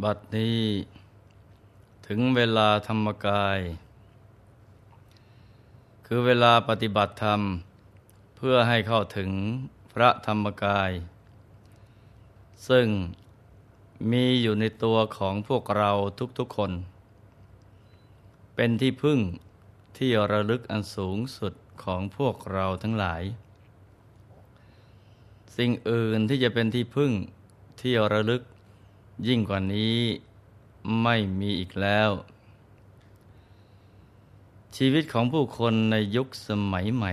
บัดนี้ถึงเวลาธรรมกาย คือเวลาปฏิบัติธรรม เพื่อให้เข้าถึงพระธรรมกาย ซึ่งมีอยู่ในตัวของพวกเราทุกๆคน เป็นที่พึ่งที่ระลึกอันสูงสุดของพวกเราทั้งหลาย สิ่งอื่นที่จะเป็นที่พึ่งที่ระลึก ยิ่งกว่านี้ไม่มีอีกแล้ว ชีวิตของผู้คนในยุคสมัยใหม่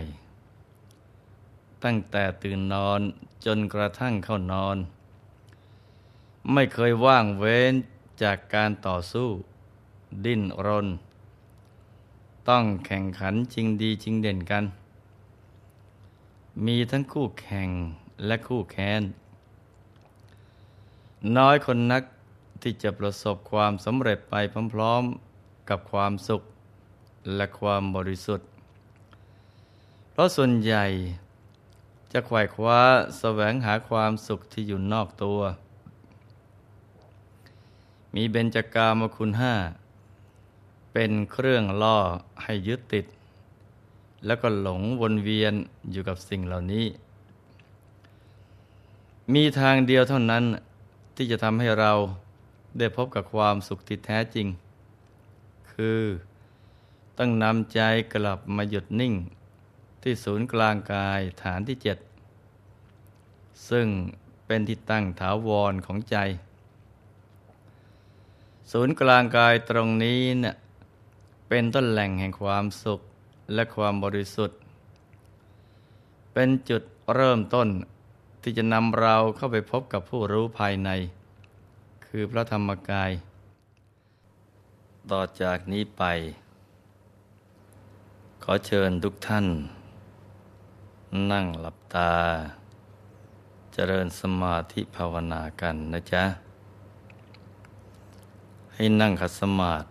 ตั้งแต่ตื่นนอนจนกระทั่งเข้านอน ไม่เคยว่างเว้นจากการต่อสู้ ดิ้นรน ต้องแข่งขันจริงดีจริงเด่นกัน มีทั้งคู่แข่งและคู่แค้น น้อยคนนักที่จะประสบความสำเร็จไปพร้อมๆ กับความสุขและความบริสุทธิ์ เพราะส่วนใหญ่จะขวายคว้าแสวงหาความสุขที่อยู่นอกตัว มีเบญจกามคุณห้า เป็นเครื่องล่อให้ยึดติด แล้วก็หลงวนเวียนอยู่กับสิ่งเหล่านี้ มีทางเดียวเท่านั้น ที่จะทำให้เราได้พบกับความสุขที่แท้จริง คือต้องนำใจกลับมาหยุดนิ่ง ที่ศูนย์กลางกายฐานที่เจ็ดซึ่งเป็นที่ตั้งถาวรของใจ ศูนย์กลางกายตรงนี้เนะ่ยเป็นต้นแหล่งแห่งความสุขและความบริสุทธิ์ เป็นจุดเริ่มต้น ที่จะนำเราเข้าไปพบกับผู้รู้ภายใน คือพระธรรมกาย ต่อจากนี้ไป ขอเชิญทุกท่าน นั่งหลับตา เจริญสมาธิภาวนากันนะจ๊ะ ให้นั่งขัดสมาธิ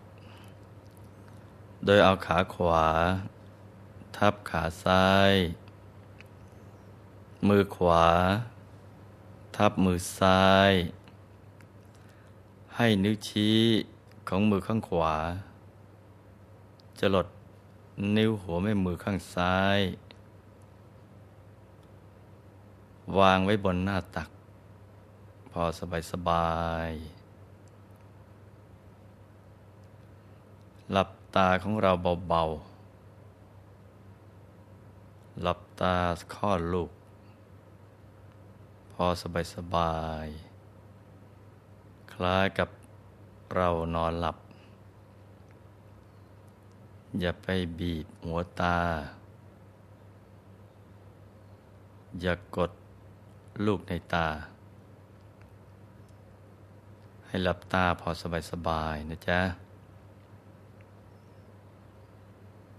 โดยเอาขาขวา ทับขาซ้าย มือขวา ทับมือซ้าย ให้นิ้วชี้ของมือข้างขวา จะหลดนิ้วหัวแม่มือข้างซ้าย วางไว้บนหน้าตัก พอสบายสบาย หลับตาของเราเบาๆ หลับตาข้อลูก อสบายสบาย คล้ายกับเรานอนหลับ อย่าไปบีบหัวตา อย่ากกดลูกในตา ให้หลับตาพอสบายสบายนะจ๊ะ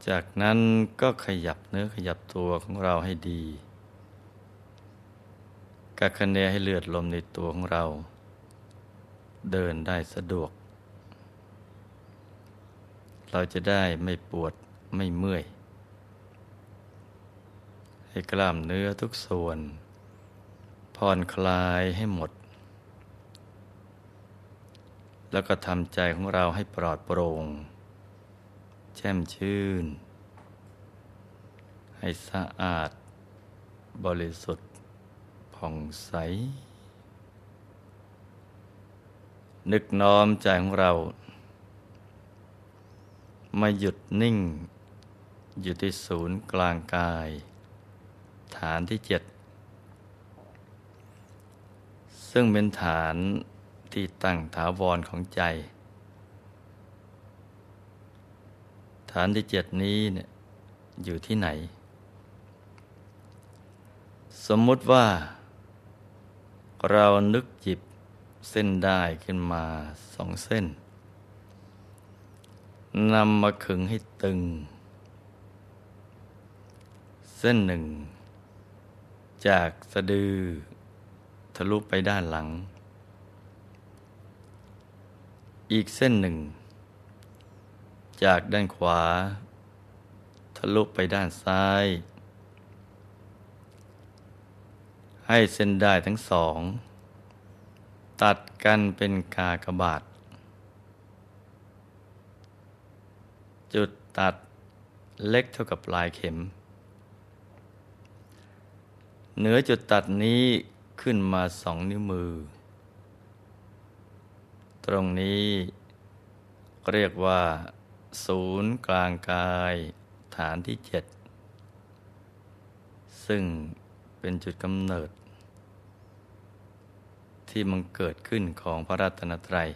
จากนั้นก็ขยับเนื้อขยับตัวของเราให้ดี กักคะแนให้เลือดลมในตัวของเรา เดินได้สะดวก เราจะได้ไม่ปวดไม่เมื่อย ให้กล้ามเนื้อทุกส่วนผ่อนคลายให้หมด แล้วก็ทำใจของเราให้ปลอดโปร่ง แช่มชื่น ให้สะอาดบริสุทธิ์ ผ่องใส นึกน้อมใจของเรา มาหยุดนิ่ง อยู่ที่ศูนย์กลางกาย ฐานที่เจ็ด ซึ่งเป็นฐานที่ตั้งถาวรของใจ ฐานที่เจ็ดนี้เนี่ยอยู่ที่ไหน สมมุติว่า เรานึกจิบเส้นได้ขึ้นมาสองเส้นนำมาขึงให้ตึง เส้นหนึ่ง จากสะดือ ทะลุไปด้านหลัง อีกเส้นหนึ่ง จากด้านขวา ทะลุไปด้านซ้าย ให้เส้นได้ทั้งสอง ตัดกันเป็นกากบาท จุดตัดเล็กเท่ากับปลายเข็ม เหนือจุดตัดนี้ขึ้นมาสองนิ้วมือ ตรงนี้เรียกว่า ศูนย์กลางกายฐานที่เจ็ดซึ่งเป็นจุดกำเนิด ที่มันเกิดขึ้นของพระรัตนตรัย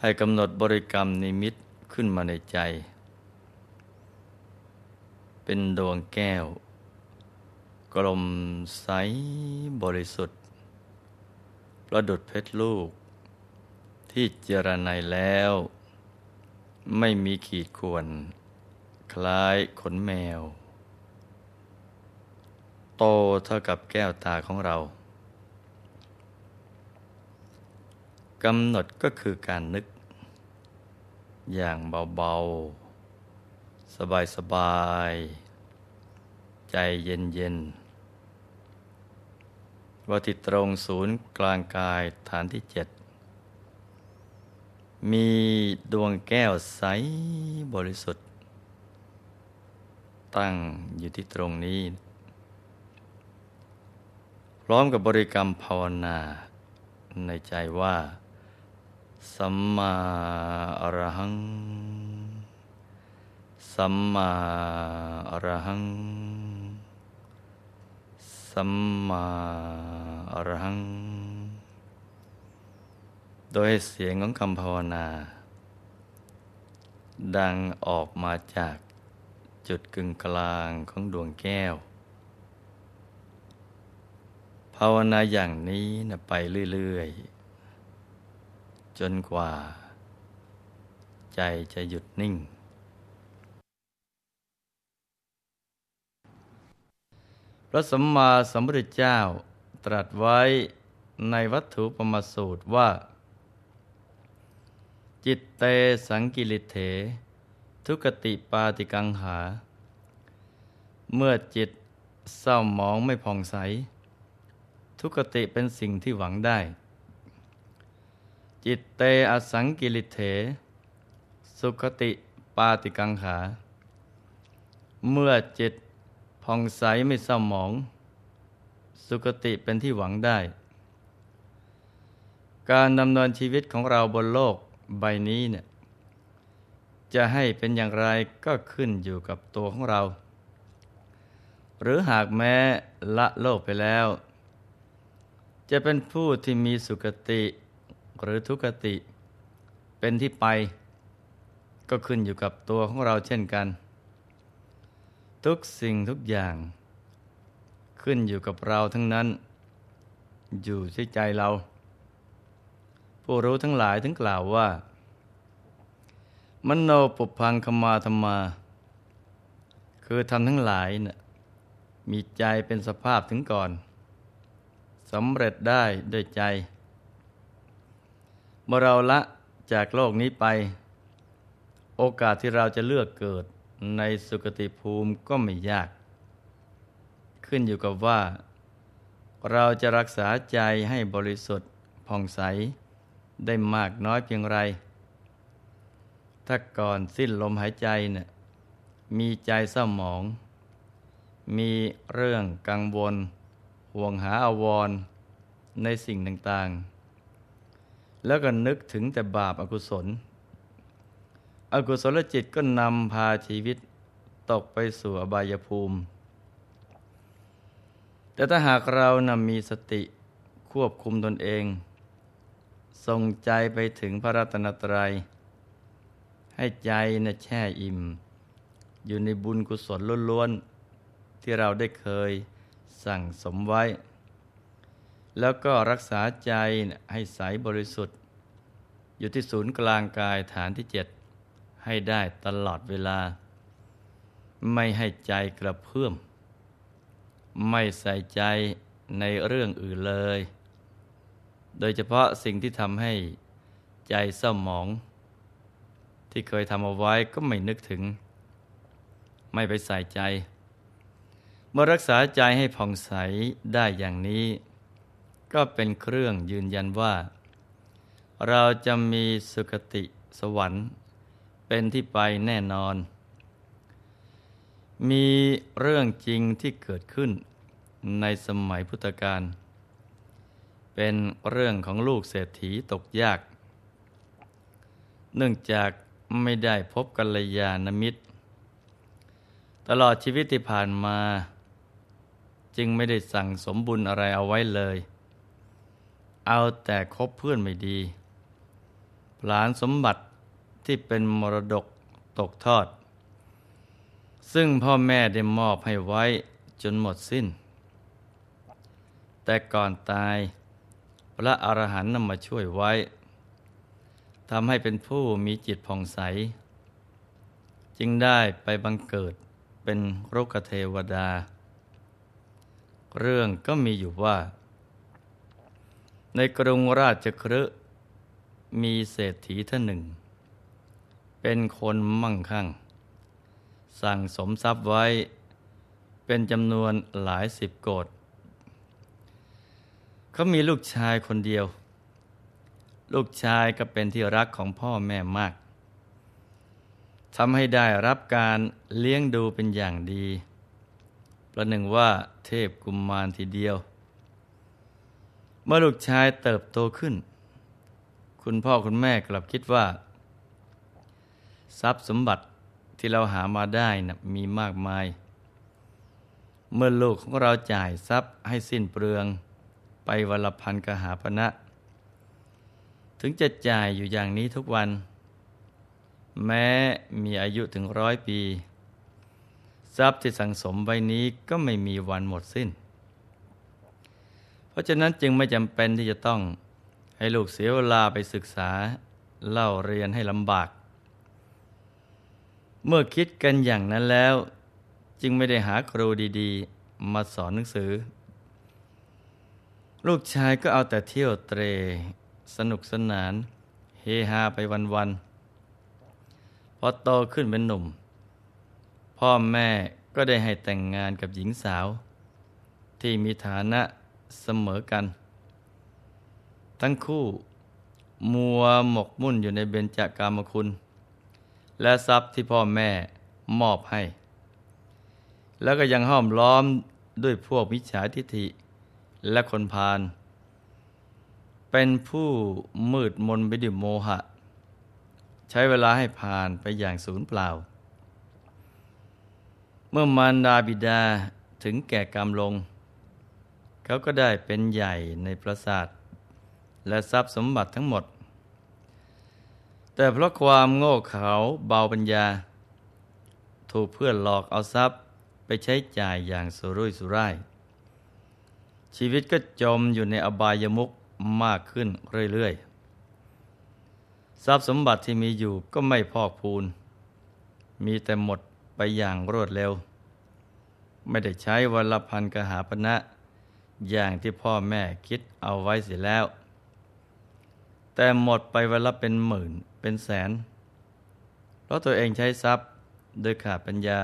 ให้กำหนดบริกรรมนิมิตขึ้นมาในใจ เป็นดวงแก้ว กลมใสบริสุทธิ์ ประดุดเพชรลูก ที่เจรไนแล้ว ไม่มีขีดข่วน คล้ายขนแมว โตเท่ากับแก้วตาของเรากำหนดก็คือการนึก อย่างเบาๆ สบายๆ ใจเย็นๆ ว่าที่ตรงศูนย์กลางกายฐานที่เจ็ด มีดวงแก้วใสบริสุทธิ์ ตั้งอยู่ที่ตรงนี้ ร้อมกับบริกรรมภาวนา ในใจว่า สัมมาอรหัง สัมมาอรหัง สัมมาอรหัง โดยเสียงของคำภาวนา ดังออกมาจากจุดกึ่งกลางของดวงแก้ว ภาวนาอย่างนี้นะไปเรื่อย ๆ จนกว่า ใจจะหยุดนิ่ง พระสัมมาสัมพุทธเจ้าตรัสไว้ในวัตถุปมาสูตรว่า จิตเตสังกิริเถ ทุกติปาติกังหา เมื่อจิตเศร้าหมองไม่ผ่องใส ทุกติเป็นสิ่งที่หวังได้ จิตเตอสังกิริเถ สุขติปาติกังขา เมื่อจิตผ่องใสไม่เศร้าหมอง สุขติเป็นที่หวังได้ การดำเนินชีวิตของเราบนโลกใบนี้เนี่ยจะให้เป็นอย่างไรก็ขึ้นอยู่กับตัวของเรา หรือหากแม้ละโลกไปแล้ว จะเป็นผู้ที่มีสุขติหรือทุกติ เป็นที่ไป ก็ขึ้นอยู่กับตัวของเราเช่นกัน ทุกสิ่งทุกอย่าง ขึ้นอยู่กับเราทั้งนั้น อยู่ที่ใจเรา ผู้รู้ทั้งหลายถึงกล่าวว่า มโนปุพังคมาธรรมา คือทำทั้งหลายนะ่ะมีใจเป็นสภาพถึงก่อน สำเร็จได้ด้วยใจ เมื่อเราละจากโลกนี้ไป โอกาสที่เราจะเลือกเกิดในสุคติภูมิก็ไม่ยาก ขึ้นอยู่กับว่า เราจะรักษาใจให้บริสุทธิ์ผ่องใสได้มากน้อยเพียงไร ถ้าก่อนสิ้นลมหายใจเนะ่ยมีใจเศร้าหมอง มีเรื่องกังวล ห่วงหาอาวรในสิ่งต่างๆ แล้วก็นึกถึงแต่บาปอากุศล อกุศลจิตก็นำพาชีวิตตกไปสู่อบายภูมิ แต่ถ้าหากเรานำมีสติควบคุมตนเองส่งใจไปถึงพระรัตนตรัย ให้ใจนะแช่อิ่ม อยู่ในบุญกุศลล้วนๆที่เราได้เคย สั่งสมไว้ แล้วก็รักษาใจให้ใสบริสุทธิ์ อยู่ที่ศูนย์กลางกายฐานที่เจ็ดให้ได้ตลอดเวลา ไม่ให้ใจกระเพื่อม ไม่ใส่ใจในเรื่องอื่นเลย โดยเฉพาะสิ่งที่ทำให้ใจเศร้าหมอง ที่เคยทำเอาไว้ก็ไม่นึกถึง ไม่ไปใส่ใจ เมื่อรักษาใจให้ผ่องใสได้อย่างนี้ ก็เป็นเครื่องยืนยันว่า เราจะมีสุคติสวรรค์ เป็นที่ไปแน่นอน มีเรื่องจริงที่เกิดขึ้นในสมัยพุทธกาลเป็นเรื่องของลูกเศรษฐีตกยาก เนื่องจากไม่ได้พบกัลยาณมิตร ตลอดชีวิตที่ผ่านมา จึงไม่ได้สั่งสมบุญอะไรเอาไว้เลย เอาแต่คบเพื่อนไม่ดี หลานสมบัติที่เป็นมรดกตกทอด ซึ่งพ่อแม่ได้มอบให้ไว้จนหมดสิ้น แต่ก่อนตายพระอรหันต์นำมาช่วยไว้ทำให้เป็นผู้มีจิตผ่องใส จึงได้ไปบังเกิดเป็นโรกเทวดา เรื่องก็มีอยู่ว่า ในกรุงราชครืมีเศรษฐีท่านหนึ่ง เป็นคนมั่งคั่ง สั่งสมทรัพย์ไว้เป็นจำนวนหลายสิบโกดเขามีลูกชายคนเดียว ลูกชายก็เป็นที่รักของพ่อแม่มากทำให้ได้รับการเลี้ยงดูเป็นอย่างดี ประหนึ่งว่าเทพกุมมารทีเดียว เมื่อลูกชายเติบโตขึ้น คุณพ่อคุณแม่กลับคิดว่า ทรัพย์สมบัติที่เราหามาได้นะมีมากมาย เมื่อลูกของเราจ่ายทรัพย์ให้สิ้นเปลือง ไปวันละพันกหาปณะถึงจะจ่ายอยู่อย่างนี้ทุกวัน แม้มีอายุถึงร้อยปี ทรัพย์ที่สังสมไว้นี้ก็ไม่มีวันหมดสิ้น เพราะฉะนั้นจึงไม่จำเป็นที่จะต้องให้ลูกเสียเวลาไปศึกษาเล่าเรียนให้ลำบาก เมื่อคิดกันอย่างนั้นแล้ว จึงไม่ได้หาครูดีๆ มาสอนหนังสือ ลูกชายก็เอาแต่เที่ยวเตร สนุกสนาน เฮฮาไปวันๆพอโตขึ้นเป็นหนุ่ม พ่อแม่ก็ได้ให้แต่งงานกับหญิงสาว ที่มีฐานะเสมอกัน ทั้งคู่ มัวหมกมุ่นอยู่ในเบญจากามคุณ และทรัพย์ที่พ่อแม่มอบให้ แล้วก็ยังห้อมล้อมด้วยพวกมิจฉาทิฐิ และคนพาลเป็นผู้มืดมนไปด้วยโมหะ ใช้เวลาให้ผ่านไปอย่างสูญเปล่า เมื่อมารดาบิดาถึงแก่กรรมลง เขาก็ได้เป็นใหญ่ในปราสาท และทรัพย์สมบัติทั้งหมด แต่เพราะความโง่เขลาเบาปัญญา ถูกเพื่อนหลอกเอาทรัพย์ไปใช้จ่ายอย่างสุรุ่ยสุร่าย ชีวิตก็จมอยู่ในอบายมุกมากขึ้นเรื่อยๆ ทรัพย์สมบัติที่มีอยู่ก็ไม่พอกพูน มีแต่หมด ไปอย่างรวดเร็ว ไม่ได้ใช้วันละพันกหาปณะอย่างที่พ่อแม่คิดเอาไว้เสียแล้ว แต่หมดไปวันละเป็นหมื่นเป็นแสน เพราะตัวเองใช้ทรัพย์โดยขาดปัญญา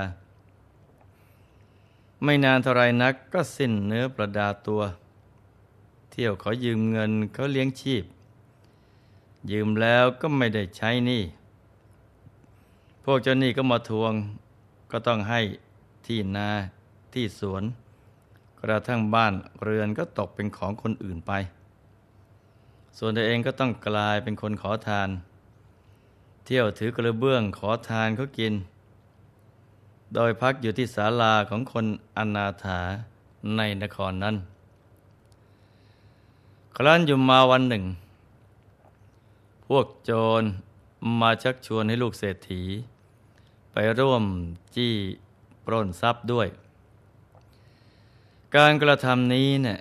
ไม่นานเท่าไรนักก็สิ้นเนื้อประดาตัว เที่ยวขอยืมเงินเขาเลี้ยงชีพ ยืมแล้วก็ไม่ได้ใช้นี้พวกเจ้าหนี้ก็มาทวง ก็ต้องให้ที่นาที่สวน กระทั่งบ้านเรือนก็ตกเป็นของคนอื่นไป ส่วนตัวเองก็ต้องกลายเป็นคนขอทาน เที่ยวถือกระเบื้องขอทานเขากิน โดยพักอยู่ที่ศาลาของคนอนาถาในนครนั้น ครั้นอยู่มาวันหนึ่ง พวกโจรมาชักชวนให้ลูกเศรษฐี ไปร่วมจี้ปล้นทรัพย์ด้วย การกระทำนี้เนี่ย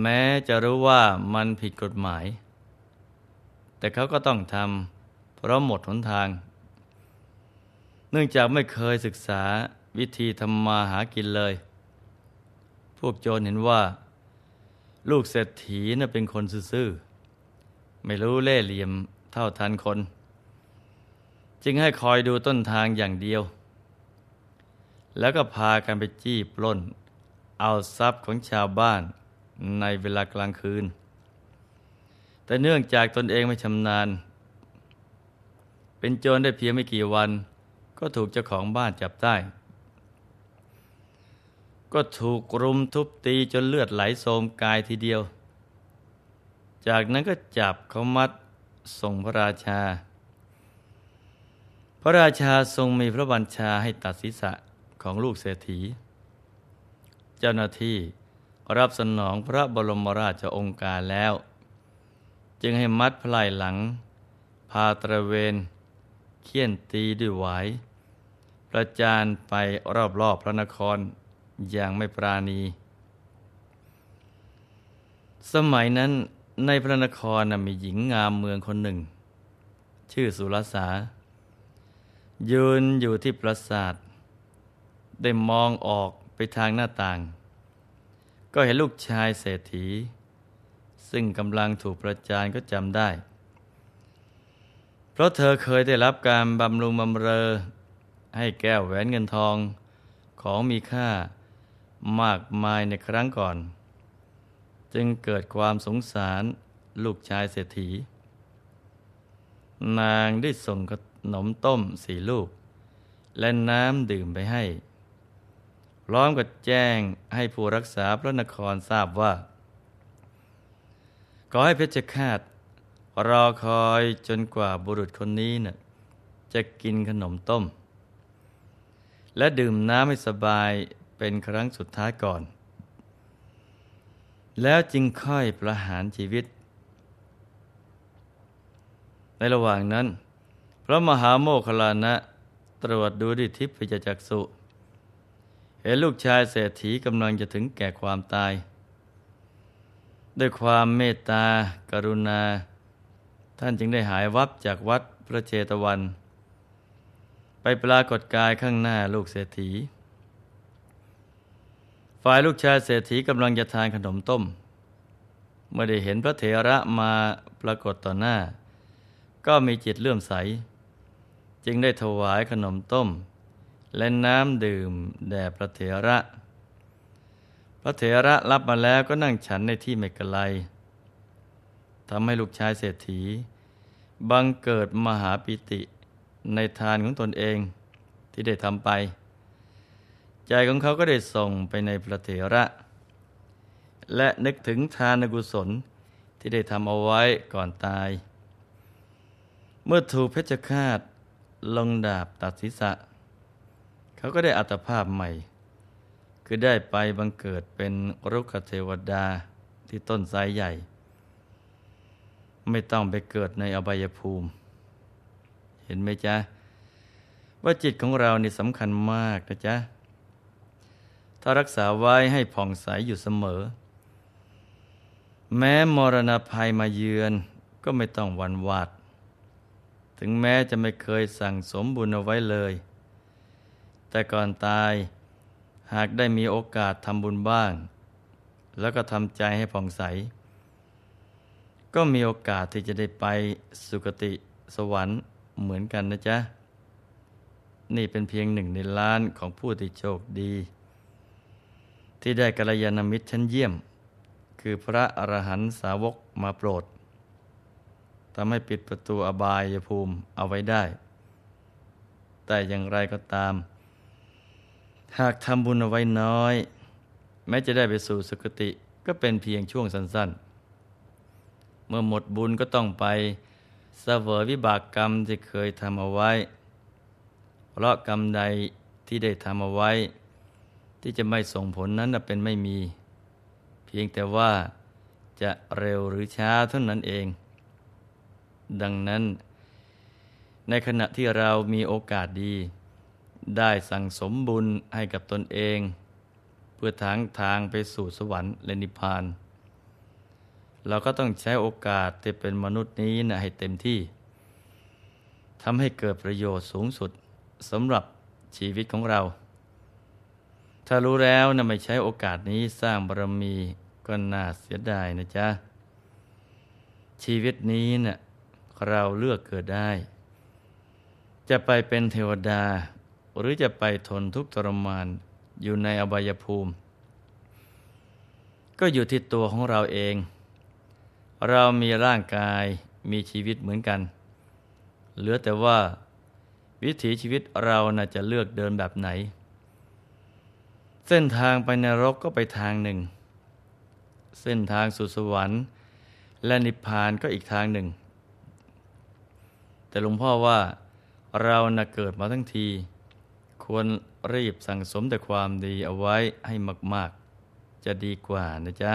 แม้จะรู้ว่ามันผิดกฎหมาย แต่เขาก็ต้องทำเพราะหมดหนทาง เนื่องจากไม่เคยศึกษาวิธีทำมาหากินเลย พวกโจรเห็นว่า ลูกเศรษฐีน่ะเป็นคนซื่อ ไม่รู้เล่ห์เหลี่ยมเท่าทันคน จึงให้คอยดูต้นทางอย่างเดียว แล้วก็พากันไปจี้ปล้น เอาทรัพย์ของชาวบ้านในเวลากลางคืน แต่เนื่องจากตนเองไม่ชำนาญ เป็นโจรได้เพียงไม่กี่วัน ก็ถูกเจ้าของบ้านจับได้ ก็ถูกรุมทุบตีจนเลือดไหลโสมกายทีเดียว จากนั้นก็จับเขามัดส่งพระราชา พระราชาทรงมีพระบัญชาให้ตัดศีรษะของลูกเศรษฐี เจ้าหน้าที่รับสนองพระบรมราชองค์การแล้ว จึงให้มัดพลายหลัง พาตระเวนเคี่ยนตีด้วยหวายประจานไปรอบๆพระนครอย่างไม่ปราณี สมัยนั้นในพระนครมีหญิงงามเมืองคนหนึ่ง ชื่อสุรสา ยืนอยู่ที่ปราสาท ได้มองออกไปทางหน้าต่าง ก็เห็นลูกชายเศรษฐี ซึ่งกำลังถูกประจานก็จำได้ เพราะเธอเคยได้รับการบำรุงบำเรอ ให้แก้วแหวนเงินทองของมีค่ามากมายในครั้งก่อน จึงเกิดความสงสารลูกชายเศรษฐี นางได้ส่งข นมต้มสี่ลูก และน้ำดื่มไปให้ พร้อมกับแจ้งให้ผู้รักษาพระนครทราบว่า ขอให้เพชฌฆาตรอคอยจนกว่าบุรุษคนนี้นะ่ะจะกินขนมต้ม และดื่มน้ำให้สบายเป็นครั้งสุดท้ายก่อน แล้วจึงค่อยประหารชีวิต ในระหว่างนั้น พระมหาโมคคลานะตรวจดูดิทิพยจักษุเห็นลูกชายเศรษฐีกำลังจะถึงแก่ความตาย ด้วยความเมตตา กรุณา ท่านจึงได้หายวับจากวัดพระเจตวัน ไปปรากฏกายข้างหน้าลูกเศรษฐี ฝ่ายลูกชายเศรษฐีกำลังจะทานขนมต้ม เมื่อได้เห็นพระเถระมาปรากฏต่อหน้า ก็มีจิตเลื่อมใส จึงได้ถวายขนมต้ม และน้ำดื่มแด่พระเถระ พระเถระรับมาแล้วก็นั่งฉันในที่ไม่ไกลทำให้ลูกชายเศรษฐี บังเกิดมหาปิติในทานของตนเองที่ได้ทำไป ใจของเขาก็ได้ส่งไปในพระเถระ และนึกถึงทานกุศลที่ได้ทำเอาไว้ก่อนตาย เมื่อถูกเพชฌฆาต ลงดาบตัดศีรษะ เขาก็ได้อัตภาพใหม่ คือได้ไปบังเกิดเป็นรุกขเทวดาที่ต้นไทรใหญ่ ไม่ต้องไปเกิดในอบายภูมิ เห็นไหมจ๊ะ ว่าจิตของเรานี่สำคัญมากนะจ๊ะ ถ้ารักษาไว้ให้ผ่องใสอยู่เสมอ แม้มรณภัยมาเยือนก็ไม่ต้องวันวาด ถึงแม้จะไม่เคยสั่งสมบุญเอาไว้เลย แต่ก่อนตายหากได้มีโอกาสทำบุญบ้าง แล้วก็ทำใจให้ผ่องใส ก็มีโอกาสที่จะได้ไปสุคติสวรรค์เหมือนกันนะจ๊ะ นี่เป็นเพียงหนึ่งในล้านของผู้ที่โชคดี ที่ได้กัลยาณมิตรชั้นเยี่ยม คือพระอรหันตสาวกมาโปรด ทำให้ปิดประตูอบายภูมิเอาไว้ได้ แต่อย่างไรก็ตาม หากทำบุญเอาไว้น้อย แม้จะได้ไปสู่สุคติก็เป็นเพียงช่วงสั้นๆ เมื่อหมดบุญก็ต้องไปเสวยวิบากกรรมที่เคยทำเอาไว้ เพราะกรรมใดที่ได้ทำเอาไว้ ที่จะไม่ส่งผลนั้นเป็นไม่มี เพียงแต่ว่าจะเร็วหรือช้าเท่านั้นเอง ดังนั้น ในขณะที่เรามีโอกาสดี ได้สั่งสมบุญให้กับตนเอง เพื่อทางทางไปสู่สวรรค์และนิพพาน เราก็ต้องใช้โอกาสที่เป็นมนุษย์นี้นะให้เต็มที่ทำให้เกิดประโยชน์สูงสุดสำหรับชีวิตของเรา ถ้ารู้แล้วนะไม่ใช้โอกาสนี้สร้างบารมีก็น่าเสียดายนะจ๊ะ ชีวิตนี้นะ่ะ เราเลือกเกิดได้ จะไปเป็นเทวดา หรือจะไปทนทุกข์ทรมานอยู่ในอบายภูมิ ก็อยู่ที่ตัวของเราเอง เรามีร่างกายมีชีวิตเหมือนกัน เหลือแต่ว่า วิถีชีวิตเราน่าจะเลือกเดินแบบไหน เส้นทางไปนรกก็ไปทางหนึ่ง เส้นทางสู่สวรรค์ และนิพพานก็อีกทางหนึ่ง แต่หลวงพ่อว่าเรานะเกิดมาทั้งที ควรรีบสั่งสมแต่ความดีเอาไว้ให้มาก ๆ จะดีกว่านะจ๊ะ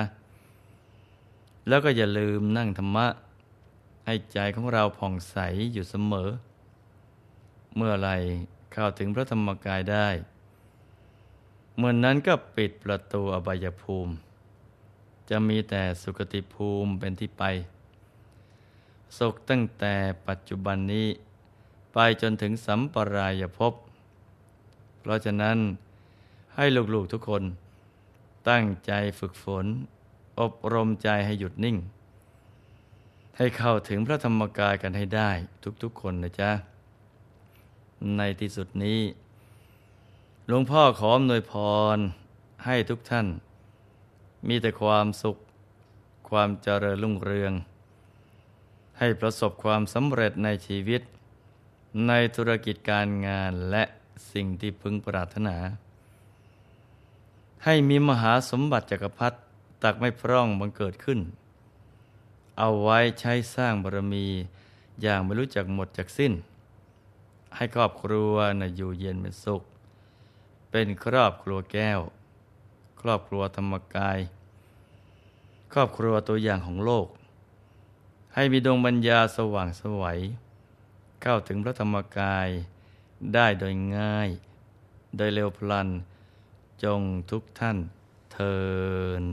แล้วก็อย่าลืมนั่งธรรมะ ให้ใจของเราผ่องใสอยู่เสมอ เมื่อไรเข้าถึงพระธรรมกายได้ เมื่อนนั้นก็ปิดประตูอบายภูมิ จะมีแต่สุคติภูมิเป็นที่ไป สุขตั้งแต่ปัจจุบันนี้ ไปจนถึงสัมปรายภพ เพราะฉะนั้นให้ลูกๆทุกคน ตั้งใจฝึกฝน อบรมใจให้หยุดนิ่ง ให้เข้าถึงพระธรรมกายกันให้ได้ทุกๆคนนะจ๊ะ ในที่สุดนี้หลวงพ่อขออำนวยพรให้ทุกท่าน มีแต่ความสุข ความเจริญรุ่งเรือง ให้ประสบความสำเร็จในชีวิต ในธุรกิจการงานและสิ่งที่พึงปรารถนา ให้มีมหาสมบัติจักรพรรดิตักไม่พร่องบังเกิดขึ้น เอาไว้ใช้สร้างบารมี อย่างไม่รู้จักหมดจากสิ้น ให้ครอบครัวนะอยู่เย็นเป็นสุข เป็นครอบครัวแก้ว ครอบครัวธรรมกาย ครอบครัวตัวอย่างของโลก ให้มีดวงปัญญาสว่างสวัย เข้าถึงพระธรรมกายได้โดยง่าย โดยเร็วพลัน จงทุกท่านเทิน